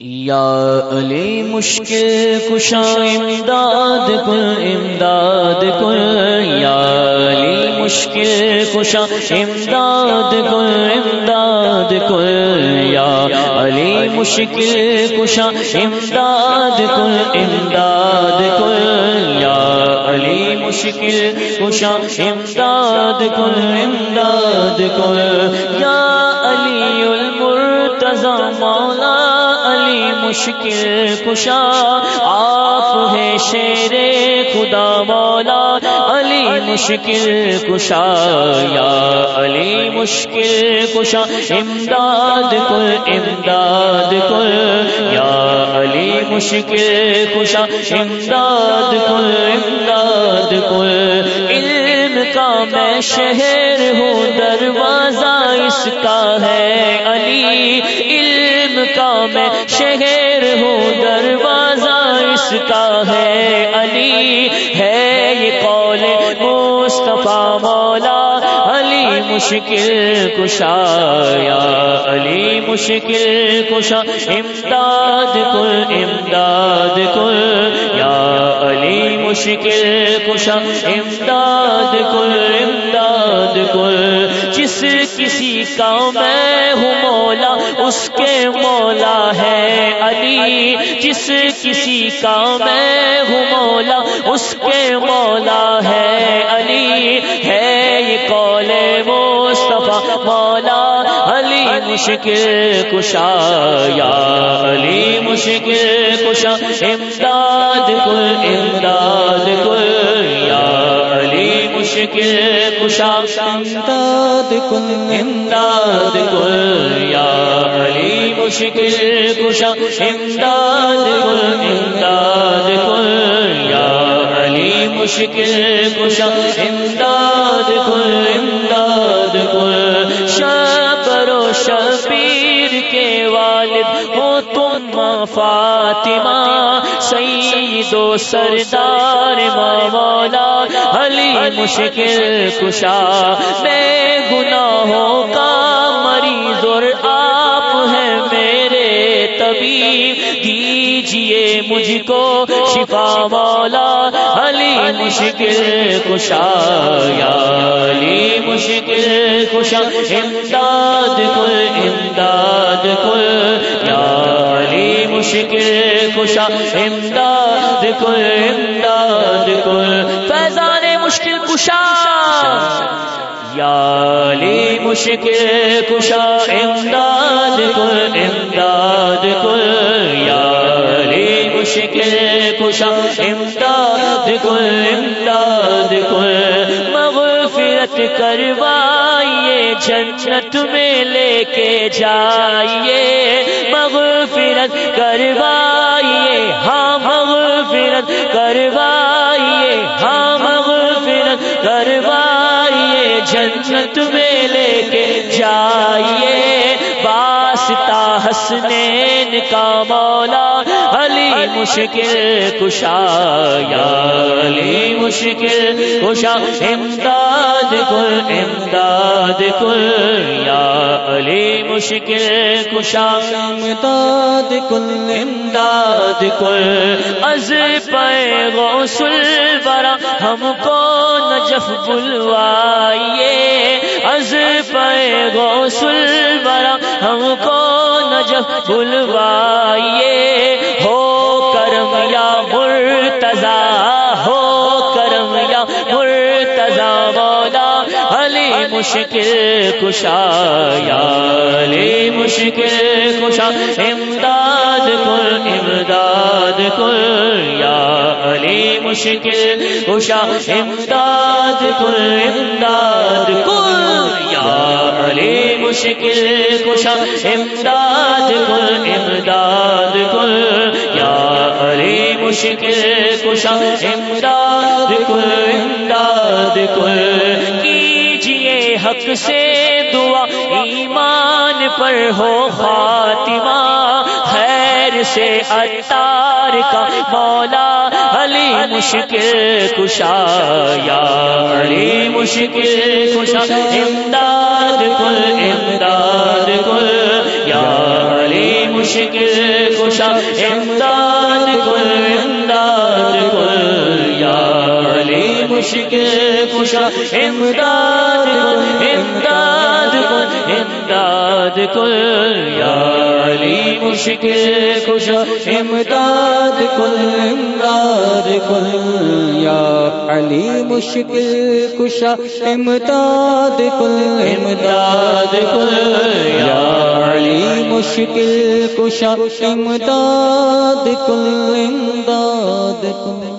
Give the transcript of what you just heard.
یا علی مشکل کشا امداد کل امداد کل یا علی مشکل کشا امداد کل امداد کل یا علی مشکل کشا امداد کل امداد کل یا علی مشکل کشا امداد کل امداد کل یا مشکل کشا، آپ ہے شیر خدا مولا، علی مشکل کشا، یا علی مشکل کشا، امداد کل امداد کل، یا علی مشکل کشا، امداد کل امداد کل میں شہر ہوں، دروازہ اس کا ہے۔ علی علم کا میں شہر ہوں، دروازہ اس کا ہے۔ علی ہے یہ قول مصطفیٰ مولا۔ علی مشکل کشا، یا علی مشکل کشا۔ امداد کل امداد کل، یا مشکل کشا، امداد کل امداد کل۔ جس کسی کا میں ہوں مولا، اس کے مولا ہے علی۔ جس کسی کا میں ہوں مولا، اس کے مولا ہے علی۔ ہے یہ قول مصطفیٰ، مولا علی مشکل کشا، یا مشکل کشا امداد کل امداد کل، یا علی مشکل کشا امداد کل امداد کل، یا علی مشکل کشا امداد کل امداد کل، یا علی مشکل کشا امداد کل امداد کل۔ فاطمہ، سید و سردار مولا علی مشکل کشا، بے گناہوں کا مریض اور آپ ہیں میرے طبیب، دیجیے مجھ کو شفا مولا، علی مشکل کشا، یا علی مشکل کشا، امداد کل امداد کل، یا مشکل کشا امداد کل امداد کل، فیضان مشکل کشا، یالی مشکل کشا، امداد کل امداد کل، یالی مشکل کشا امداد مغفرت کروائیے، جنت میں لے کے جائیے۔ مغفرت کروائیے ہاں مغفرت کروائیے ہاں مغفرت کروائیے۔ جنت میں لے کے جائیے۔ واسطہ حسنین کا مولا مشکل کشا، یا علی مشکل کشا، امداد کل امداد کل، یا علی مشکل کشا۔ امداد کل امداد کل، از پے غوثل برا ہم کو نجف بلوائیے۔ از پے غوثل برا ہم کو نجف بلوائیے۔ مشکل کشا، یا علی مشکل کشا، امداد کل امداد کل یا علی مشکل کشا، امداد کل امداد کل یا علی مشکل کشا، امداد کل امداد کل یا علی مشکل کشا، امداد کل امداد کل حق سے دعا، ایمان پر ہو خاتمہ، خیر سے اتار کا مولا علی مشکل کشا، یا علی مشکل کشا، امداد کل امداد کل، یا علی مشکل کشا، امداد مشکل کشا امداد امداد امداد کل یا علی مشکل کشا امداد کل امداد کل یا علی مشکل کشا امداد کل امداد کل یا علی مشکل کشا امداد کل امداد کل